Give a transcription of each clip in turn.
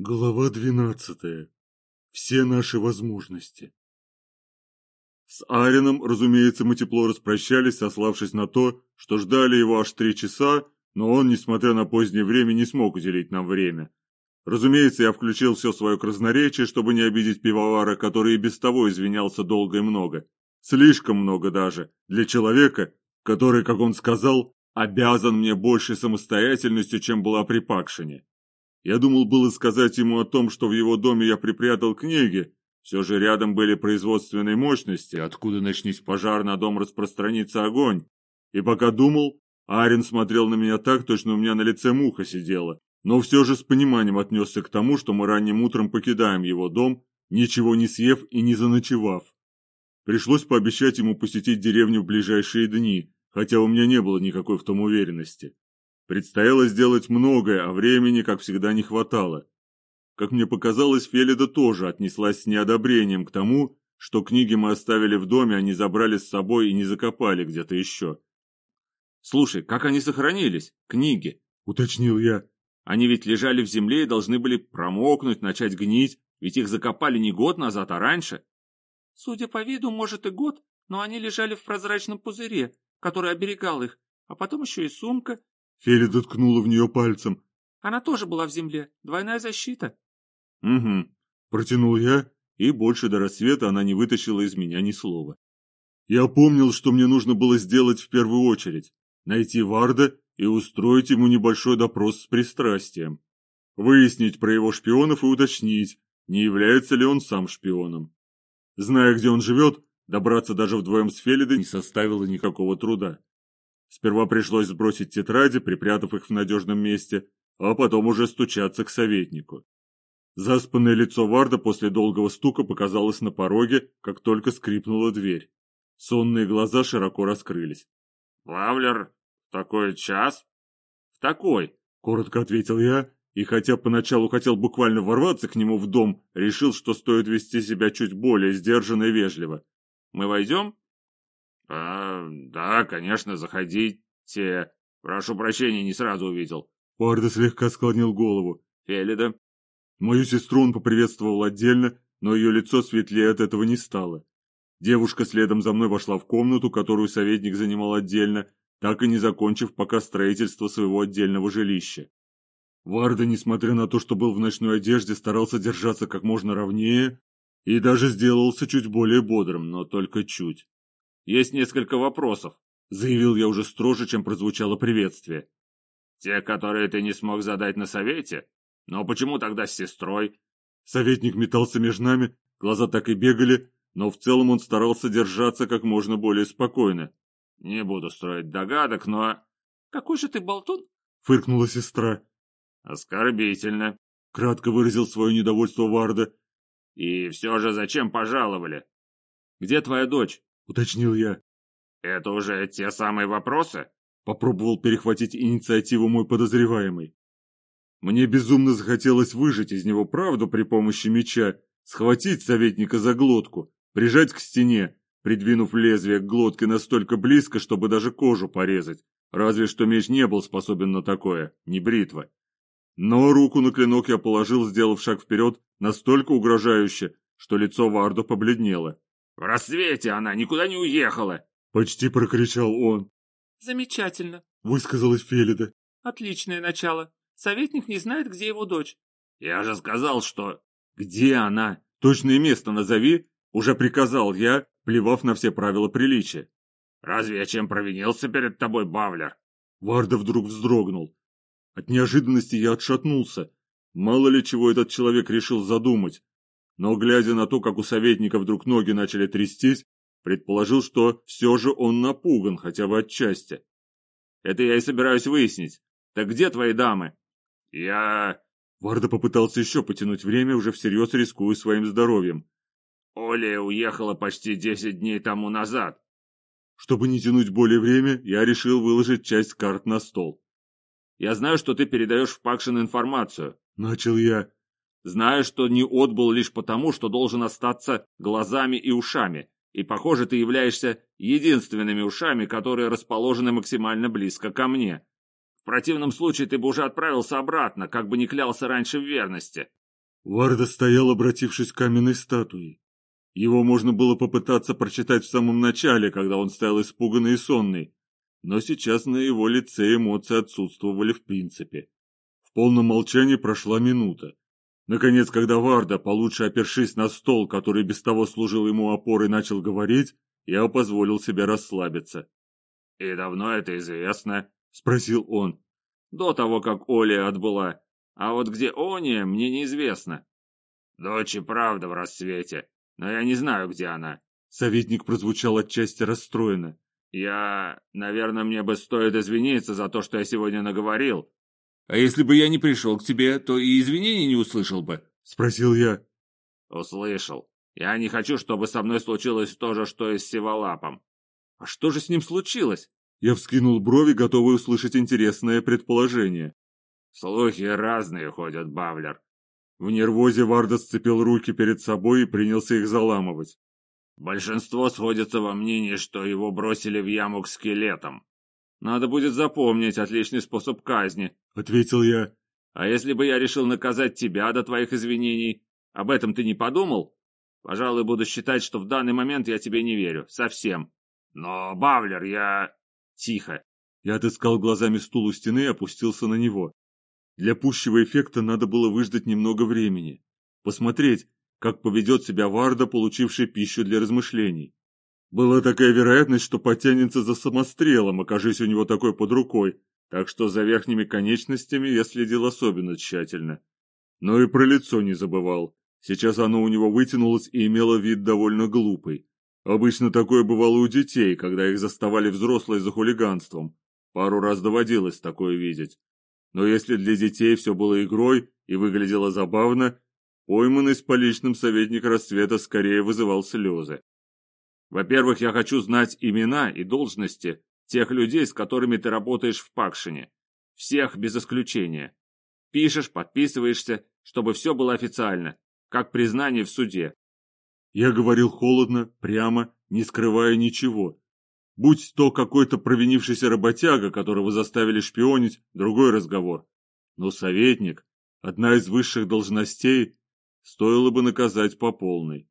Глава двенадцатая. Все наши возможности. С Арином, разумеется, мы тепло распрощались, сославшись на то, что ждали его аж три часа, но он, несмотря на позднее время, не смог уделить нам время. Разумеется, я включил все свое красноречие, чтобы не обидеть пивовара, который и без того извинялся долго и много. Слишком много даже, для человека, который, как он сказал, обязан мне большей самостоятельностью, чем была при Пакшине. Я думал было сказать ему о том, что в его доме я припрятал книги. Все же рядом были производственные мощности, откуда начнись пожар на дом распространится огонь. И пока думал, Арин смотрел на меня так, точно у меня на лице муха сидела, но все же с пониманием отнесся к тому, что мы ранним утром покидаем его дом, ничего не съев и не заночевав. Пришлось пообещать ему посетить деревню в ближайшие дни, хотя у меня не было никакой в том уверенности. Предстояло сделать многое, а времени, как всегда, не хватало. Как мне показалось, Фелида тоже отнеслась с неодобрением к тому, что книги мы оставили в доме, а не забрали с собой и не закопали где-то еще. «Слушай, как они сохранились, книги?» — уточнил я. «Они ведь лежали в земле и должны были промокнуть, начать гнить, ведь их закопали не год назад, а раньше». «Судя по виду, может и год, но они лежали в прозрачном пузыре, который оберегал их, а потом еще и сумка, Фелида ткнула в нее пальцем. Она тоже была в земле. Двойная защита. Угу. Протянул я, и больше до рассвета она не вытащила из меня ни слова. Я помнил, что мне нужно было сделать в первую очередь. Найти Варда и устроить ему небольшой допрос с пристрастием. Выяснить про его шпионов и уточнить, не является ли он сам шпионом. Зная, где он живет, добраться даже вдвоем с Фелидой не составило никакого труда. Сперва пришлось сбросить тетради, припрятав их в надежном месте, а потом уже стучаться к советнику. Заспанное лицо Варда после долгого стука показалось на пороге, как только скрипнула дверь. Сонные глаза широко раскрылись. «Лавлер, такой час?» «В такой», — коротко ответил я, и хотя поначалу хотел буквально ворваться к нему в дом, решил, что стоит вести себя чуть более сдержанно и вежливо. «Мы войдем?» «А, да, конечно, заходите. Прошу прощения, не сразу увидел». Уарда слегка склонил голову. «Фелида?» Мою сестру он поприветствовал отдельно, но ее лицо светлее от этого не стало. Девушка следом за мной вошла в комнату, которую советник занимал отдельно, так и не закончив пока строительство своего отдельного жилища. Варда, несмотря на то, что был в ночной одежде, старался держаться как можно ровнее и даже сделался чуть более бодрым, но только чуть. Есть несколько вопросов», — заявил я уже строже, чем прозвучало приветствие. «Те, которые ты не смог задать на совете? Но почему тогда с сестрой?» Советник метался между нами, глаза так и бегали, но в целом он старался держаться как можно более спокойно. «Не буду строить догадок, но...» «Какой же ты болтун?» — фыркнула сестра. «Оскорбительно», — кратко выразил свое недовольство Варда. «И все же зачем пожаловали?» «Где твоя дочь?» Уточнил я. «Это уже те самые вопросы?» Попробовал перехватить инициативу мой подозреваемый. Мне безумно захотелось выжать из него правду при помощи меча, схватить советника за глотку, прижать к стене, придвинув лезвие к глотке настолько близко, чтобы даже кожу порезать. Разве что меч не был способен на такое, не бритва. Но руку на клинок я положил, сделав шаг вперед, настолько угрожающе, что лицо Варду побледнело. «В рассвете она никуда не уехала!» — почти прокричал он. «Замечательно!» — высказалась Фелида. «Отличное начало. Советник не знает, где его дочь». «Я же сказал, что...» «Где она? Точное место назови!» — уже приказал я, плевав на все правила приличия. «Разве я чем провинился перед тобой, Бавлер?» Варда вдруг вздрогнул. От неожиданности я отшатнулся. Мало ли чего этот человек решил задумать но, глядя на то, как у советника вдруг ноги начали трястись, предположил, что все же он напуган хотя бы отчасти. «Это я и собираюсь выяснить. Так где твои дамы?» «Я...» Варда попытался еще потянуть время, уже всерьез рискуя своим здоровьем. «Оля уехала почти десять дней тому назад». Чтобы не тянуть более время, я решил выложить часть карт на стол. «Я знаю, что ты передаешь в Пакшин информацию», — начал я. Знаю, что не отбыл лишь потому, что должен остаться глазами и ушами, и, похоже, ты являешься единственными ушами, которые расположены максимально близко ко мне. В противном случае ты бы уже отправился обратно, как бы не клялся раньше в верности. Варда стоял, обратившись к каменной статуе. Его можно было попытаться прочитать в самом начале, когда он стоял испуганный и сонный, но сейчас на его лице эмоции отсутствовали в принципе. В полном молчании прошла минута. Наконец, когда Варда, получше опершись на стол, который без того служил ему опорой, начал говорить, я позволил себе расслабиться. «И давно это известно?» — спросил он. «До того, как Оля отбыла. А вот где Ония, мне неизвестно». «Дочь правда в рассвете, но я не знаю, где она». Советник прозвучал отчасти расстроенно. «Я... Наверное, мне бы стоит извиниться за то, что я сегодня наговорил. А если бы я не пришел к тебе, то и извинений не услышал бы? Спросил я. Услышал. Я не хочу, чтобы со мной случилось то же, что и с Сиволапом. А что же с ним случилось? Я вскинул брови, готовый услышать интересное предположение. Слухи разные ходят, Бавлер. В нервозе Варда сцепил руки перед собой и принялся их заламывать. Большинство сходится во мнении, что его бросили в яму к скелетам. Надо будет запомнить отличный способ казни, — ответил я. А если бы я решил наказать тебя до твоих извинений, об этом ты не подумал? Пожалуй, буду считать, что в данный момент я тебе не верю. Совсем. Но, Бавлер, я... Тихо. Я отыскал глазами стул у стены и опустился на него. Для пущего эффекта надо было выждать немного времени. Посмотреть, как поведет себя Варда, получивший пищу для размышлений. Была такая вероятность, что потянется за самострелом, окажись у него такой под рукой, так что за верхними конечностями я следил особенно тщательно. Но и про лицо не забывал. Сейчас оно у него вытянулось и имело вид довольно глупый. Обычно такое бывало у детей, когда их заставали взрослые за хулиганством. Пару раз доводилось такое видеть. Но если для детей все было игрой и выглядело забавно, пойманный с поличным советник рассвета скорее вызывал слезы. Во-первых, я хочу знать имена и должности тех людей, с которыми ты работаешь в Пакшине. Всех без исключения. Пишешь, подписываешься, чтобы все было официально, как признание в суде. Я говорил холодно, прямо, не скрывая ничего. Будь то какой-то провинившийся работяга, которого заставили шпионить, другой разговор. Но советник, одна из высших должностей, стоило бы наказать по полной.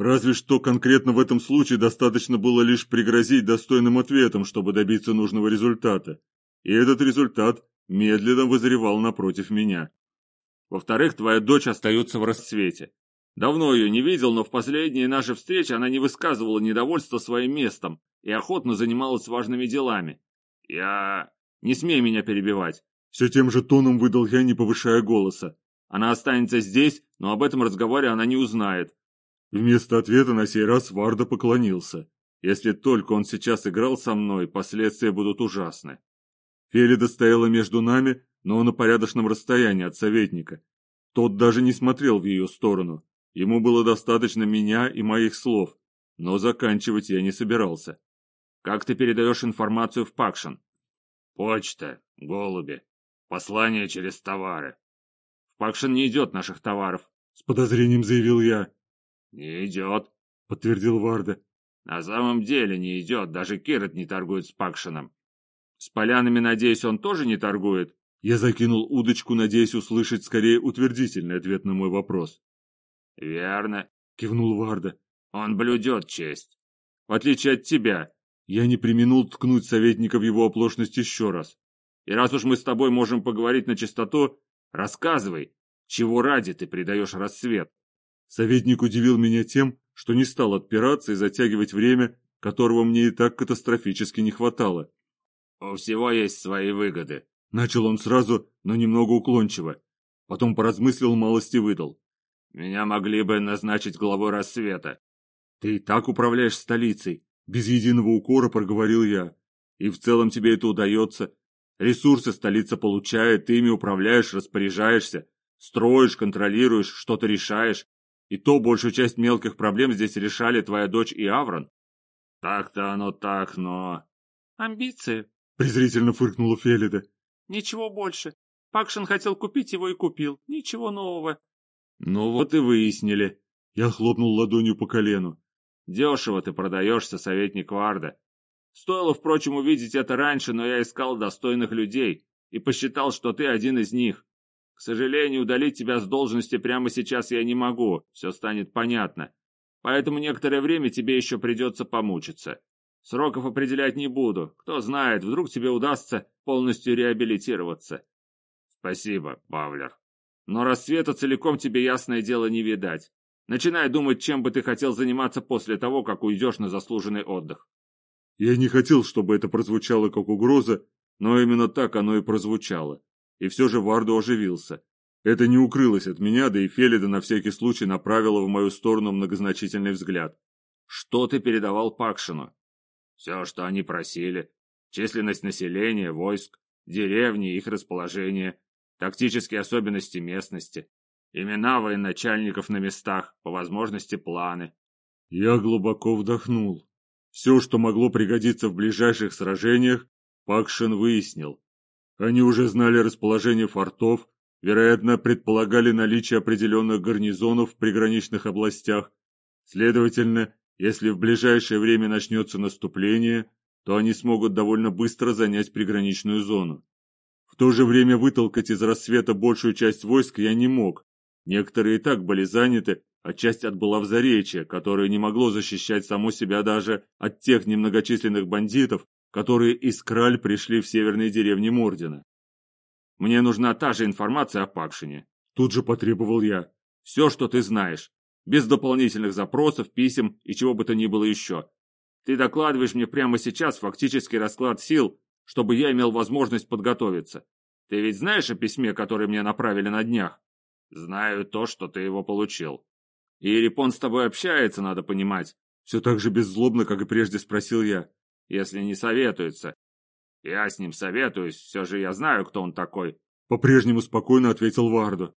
Разве что конкретно в этом случае достаточно было лишь пригрозить достойным ответом, чтобы добиться нужного результата. И этот результат медленно вызревал напротив меня. Во-вторых, твоя дочь остается в расцвете. Давно ее не видел, но в последние наши встречи она не высказывала недовольства своим местом и охотно занималась важными делами. Я... Не смей меня перебивать. Все тем же тоном выдал я, не повышая голоса. Она останется здесь, но об этом разговоре она не узнает. Вместо ответа на сей раз Варда поклонился. Если только он сейчас играл со мной, последствия будут ужасны. Фелида стояла между нами, но на порядочном расстоянии от советника. Тот даже не смотрел в ее сторону. Ему было достаточно меня и моих слов, но заканчивать я не собирался. Как ты передаешь информацию в Пакшин? Почта, голуби, послание через товары. В Пакшин не идет наших товаров, с подозрением заявил я. «Не идет», — подтвердил Варда. «На самом деле не идет, даже Кирот не торгует с Пакшином». «С полянами, надеюсь, он тоже не торгует?» Я закинул удочку, надеясь услышать скорее утвердительный ответ на мой вопрос. «Верно», — кивнул Варда. «Он блюдет честь. В отличие от тебя». Я не применул ткнуть советника в его оплошность еще раз. «И раз уж мы с тобой можем поговорить на чистоту, рассказывай, чего ради ты предаешь рассвет?» Советник удивил меня тем, что не стал отпираться и затягивать время, которого мне и так катастрофически не хватало. «У всего есть свои выгоды», — начал он сразу, но немного уклончиво. Потом поразмыслил малости выдал. «Меня могли бы назначить главой рассвета». «Ты и так управляешь столицей», — без единого укора проговорил я. «И в целом тебе это удается. Ресурсы столица получает, ты ими управляешь, распоряжаешься, строишь, контролируешь, что-то решаешь. И то большую часть мелких проблем здесь решали твоя дочь и Аврон. Так-то оно так, но... Амбиции. Презрительно фыркнула Фелида. Ничего больше. Пакшин хотел купить его и купил. Ничего нового. Ну вот и выяснили. Я хлопнул ладонью по колену. Дешево ты продаешься, советник Варда. Стоило, впрочем, увидеть это раньше, но я искал достойных людей и посчитал, что ты один из них. К сожалению, удалить тебя с должности прямо сейчас я не могу, все станет понятно. Поэтому некоторое время тебе еще придется помучиться. Сроков определять не буду. Кто знает, вдруг тебе удастся полностью реабилитироваться. Спасибо, Павлер. Но рассвета целиком тебе ясное дело не видать. Начинай думать, чем бы ты хотел заниматься после того, как уйдешь на заслуженный отдых. Я не хотел, чтобы это прозвучало как угроза, но именно так оно и прозвучало. И все же Варду оживился. Это не укрылось от меня, да и Фелида на всякий случай направила в мою сторону многозначительный взгляд. «Что ты передавал Пакшину?» «Все, что они просили. Численность населения, войск, деревни, их расположение, тактические особенности местности, имена военачальников на местах, по возможности планы». Я глубоко вдохнул. Все, что могло пригодиться в ближайших сражениях, Пакшин выяснил. Они уже знали расположение фортов, вероятно, предполагали наличие определенных гарнизонов в приграничных областях. Следовательно, если в ближайшее время начнется наступление, то они смогут довольно быстро занять приграничную зону. В то же время вытолкать из рассвета большую часть войск я не мог. Некоторые и так были заняты, а часть отбыла в Заречье, которое не могло защищать само себя даже от тех немногочисленных бандитов, которые из Краль пришли в северные деревни Мордина. Мне нужна та же информация о Пакшине. Тут же потребовал я. Все, что ты знаешь. Без дополнительных запросов, писем и чего бы то ни было еще. Ты докладываешь мне прямо сейчас фактический расклад сил, чтобы я имел возможность подготовиться. Ты ведь знаешь о письме, которое мне направили на днях? Знаю то, что ты его получил. И Рипон с тобой общается, надо понимать. Все так же беззлобно, как и прежде спросил я. Если не советуется, «Я с ним советуюсь, все же я знаю, кто он такой», — по-прежнему спокойно ответил Варду.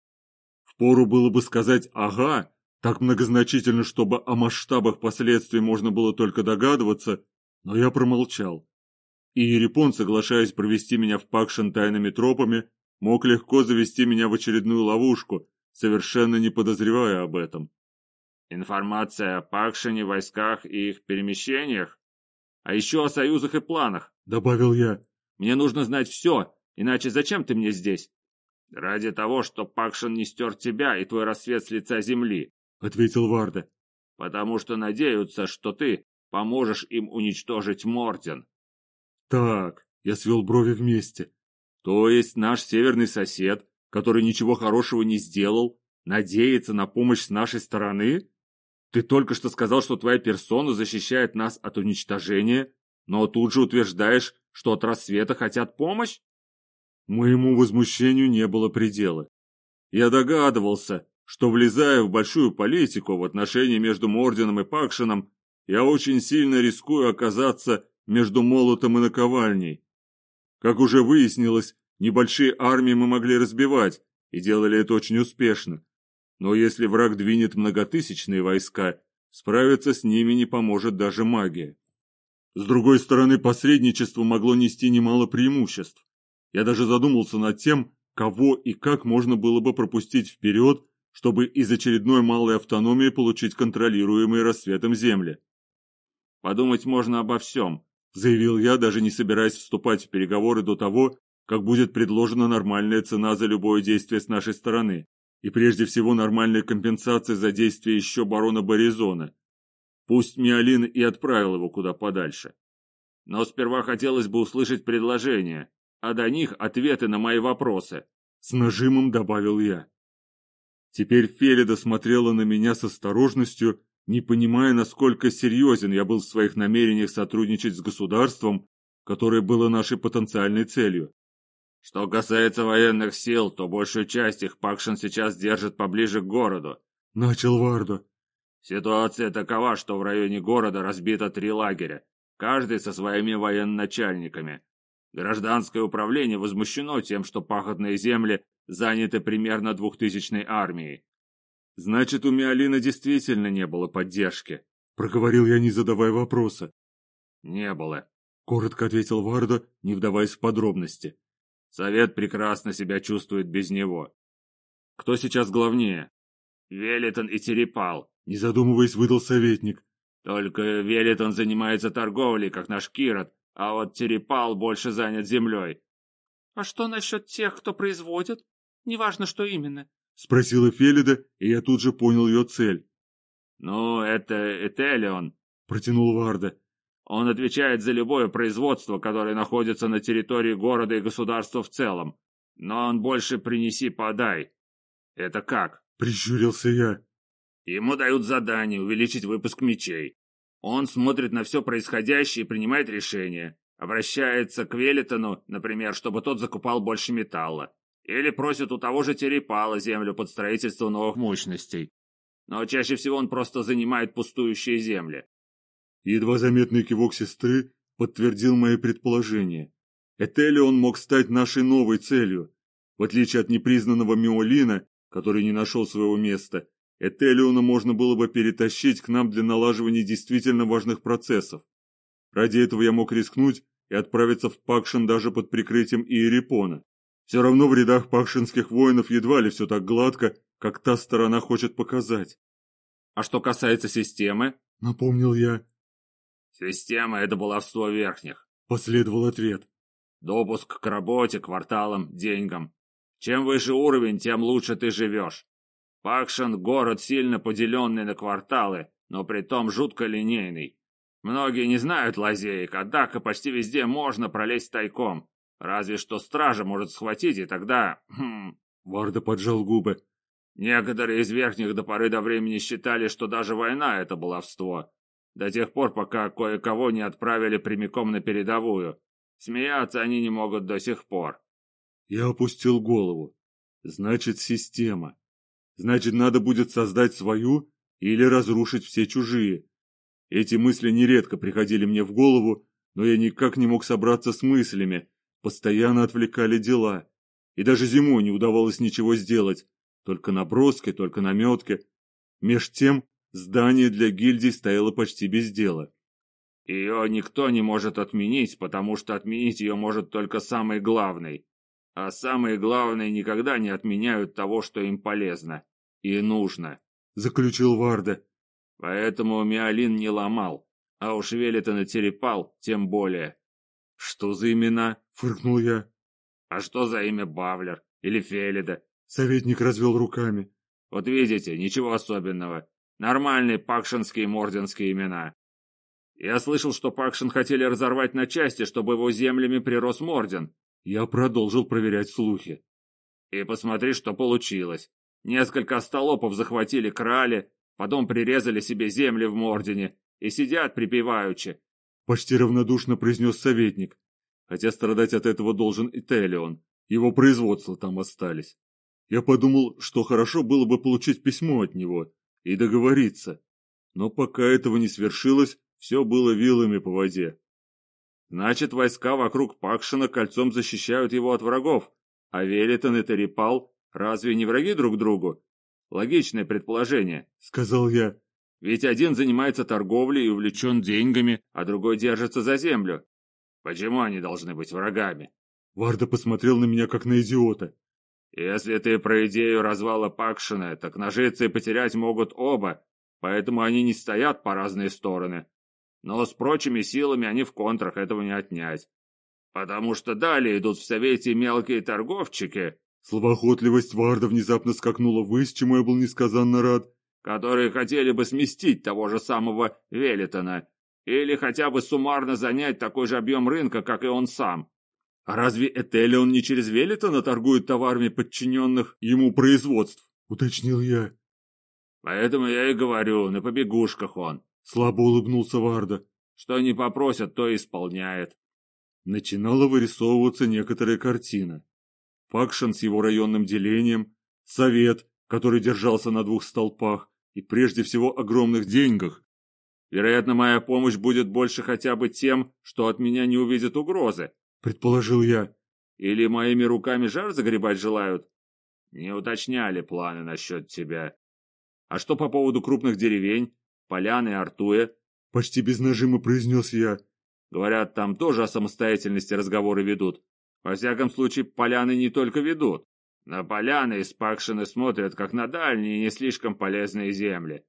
Впору было бы сказать «ага», так многозначительно, чтобы о масштабах последствий можно было только догадываться, но я промолчал. И Ерепон, соглашаясь провести меня в Пакшин тайными тропами, мог легко завести меня в очередную ловушку, совершенно не подозревая об этом. «Информация о Пакшине, войсках и их перемещениях? А еще о союзах и планах добавил я. «Мне нужно знать все, иначе зачем ты мне здесь?» «Ради того, что Пакшин не стер тебя и твой рассвет с лица земли», — ответил Варда. «Потому что надеются, что ты поможешь им уничтожить Мортен». «Так», — я свел брови вместе. «То есть наш северный сосед, который ничего хорошего не сделал, надеется на помощь с нашей стороны? Ты только что сказал, что твоя персона защищает нас от уничтожения, но тут же утверждаешь, что от рассвета хотят помощь? Моему возмущению не было предела. Я догадывался, что, влезая в большую политику в отношении между Мордином и Пакшином, я очень сильно рискую оказаться между молотом и наковальней. Как уже выяснилось, небольшие армии мы могли разбивать, и делали это очень успешно. Но если враг двинет многотысячные войска, справиться с ними не поможет даже магия. С другой стороны, посредничество могло нести немало преимуществ. Я даже задумался над тем, кого и как можно было бы пропустить вперед, чтобы из очередной малой автономии получить контролируемые рассветом земли. «Подумать можно обо всем», — заявил я, даже не собираясь вступать в переговоры до того, как будет предложена нормальная цена за любое действие с нашей стороны, и прежде всего нормальная компенсация за действие еще барона Боризона, Пусть Миолин и отправил его куда подальше. Но сперва хотелось бы услышать предложения, а до них ответы на мои вопросы. С нажимом добавил я. Теперь Фелида смотрела на меня с осторожностью, не понимая, насколько серьезен я был в своих намерениях сотрудничать с государством, которое было нашей потенциальной целью. Что касается военных сил, то большую часть их Пакшин сейчас держит поближе к городу. Начал Вардо. Ситуация такова, что в районе города разбито три лагеря, каждый со своими военачальниками. Гражданское управление возмущено тем, что пахотные земли заняты примерно двухтысячной армией. Значит, у Миолина действительно не было поддержки, проговорил я, не задавая вопроса. Не было, коротко ответил Вардо, не вдаваясь в подробности. Совет прекрасно себя чувствует без него. Кто сейчас главнее? Велитон и Терепал. Не задумываясь, выдал советник. Только Велитон занимается торговлей, как наш Кирот, а вот Терепал больше занят землей. А что насчет тех, кто производит? Неважно, что именно. Спросила Фелида, и я тут же понял ее цель. «Ну, это Этелион», — протянул Варда. «Он отвечает за любое производство, которое находится на территории города и государства в целом. Но он больше принеси-подай. Это как?» — прищурился я. Ему дают задание увеличить выпуск мечей. Он смотрит на все происходящее и принимает решения. Обращается к Велитону, например, чтобы тот закупал больше металла. Или просит у того же Терепала землю под строительство новых мощностей. Но чаще всего он просто занимает пустующие земли. Едва заметный кивок сестры подтвердил мои предположения. Этелион мог стать нашей новой целью. В отличие от непризнанного Миолина, который не нашел своего места, Этелиона можно было бы перетащить к нам для налаживания действительно важных процессов. Ради этого я мог рискнуть и отправиться в Пакшин даже под прикрытием Иерипона. Все равно в рядах пакшинских воинов едва ли все так гладко, как та сторона хочет показать. А что касается системы, напомнил я. Система — это баловство верхних. Последовал ответ. Допуск к работе, кварталам, деньгам. Чем выше уровень, тем лучше ты живешь. Пакшин – город, сильно поделенный на кварталы, но при том жутко линейный. Многие не знают лазеек, однако почти везде можно пролезть тайком. Разве что стража может схватить, и тогда... Хм... Варда поджал губы. Некоторые из верхних до поры до времени считали, что даже война — это баловство. До тех пор, пока кое-кого не отправили прямиком на передовую. Смеяться они не могут до сих пор. Я опустил голову. Значит, система. Значит, надо будет создать свою или разрушить все чужие. Эти мысли нередко приходили мне в голову, но я никак не мог собраться с мыслями, постоянно отвлекали дела. И даже зимой не удавалось ничего сделать, только наброски, только наметки. Меж тем, здание для гильдии стояло почти без дела. Ее никто не может отменить, потому что отменить ее может только самый главный. А самые главные никогда не отменяют того, что им полезно и нужно», — заключил Варда. «Поэтому Миолин не ломал, а уж Велитон и Терепал тем более». «Что за имена?» — фыркнул я. «А что за имя Бавлер или Фелида?» Советник развел руками. «Вот видите, ничего особенного. Нормальные пакшинские морденские имена. Я слышал, что Пакшин хотели разорвать на части, чтобы его землями прирос Морден. Я продолжил проверять слухи. И посмотри, что получилось. Несколько остолопов захватили крали, потом прирезали себе земли в Мордине и сидят припеваючи. Почти равнодушно произнес советник, хотя страдать от этого должен и. Его производства там остались. Я подумал, что хорошо было бы получить письмо от него и договориться. Но пока этого не свершилось, все было вилами по воде. Значит, войска вокруг Пакшина кольцом защищают его от врагов, а Велитон и Терепал Разве не враги друг другу? Логичное предположение, сказал я. Ведь один занимается торговлей и увлечен деньгами, а другой держится за землю. Почему они должны быть врагами? Варда посмотрел на меня как на идиота. Если ты про идею развала Пакшина, так нажиться и потерять могут оба, поэтому они не стоят по разные стороны. Но с прочими силами они в контрах, этого не отнять. Потому что далее идут в Совете мелкие торговчики, Словоохотливость Варда внезапно скакнула ввысь, чему я был несказанно рад. «Которые хотели бы сместить того же самого Велитона, или хотя бы суммарно занять такой же объем рынка, как и он сам». «А разве Этелион не через Велитона торгует товарами подчиненных ему производств?» — уточнил я. «Поэтому я и говорю, на побегушках он». Слабо улыбнулся Варда. «Что не попросят, то исполняет». Начинала вырисовываться некоторая картина. Факшн с его районным делением, Совет, который держался на двух столпах, и прежде всего огромных деньгах. Вероятно, моя помощь будет больше хотя бы тем, что от меня не увидят угрозы, предположил я. Или моими руками жар загребать желают? Не уточняли планы насчет тебя. А что по поводу крупных деревень, полян и Артуя? Почти без нажима произнес я. Говорят, там тоже о самостоятельности разговоры ведут. Во всяком случае, поляны не только ведут. На поляны из Пакшины смотрят, как на дальние не слишком полезные земли.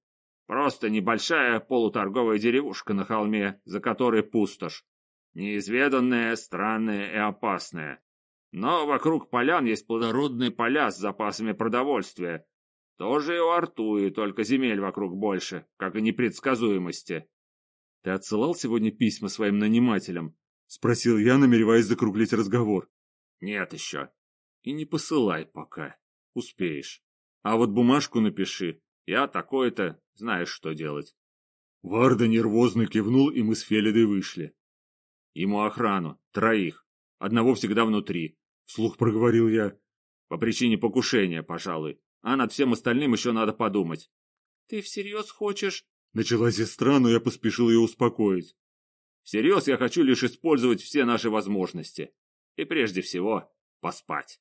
Просто небольшая полуторговая деревушка на холме, за которой пустошь. Неизведанная, странная и опасная. Но вокруг полян есть плодородные поля с запасами продовольствия. Тоже и у Артуи, только земель вокруг больше, как и непредсказуемости. — Ты отсылал сегодня письма своим нанимателям? — спросил я, намереваясь закруглить разговор. — Нет еще. — И не посылай пока. Успеешь. А вот бумажку напиши. Я такой-то, знаешь, что делать. Варда нервозно кивнул, и мы с Фелидой вышли. Ему охрану, троих. Одного всегда внутри. Вслух проговорил я. По причине покушения, пожалуй. А над всем остальным еще надо подумать. Ты всерьез хочешь... Начала сестра, но я поспешил ее успокоить. Всерьез я хочу лишь использовать все наши возможности. И прежде всего, поспать.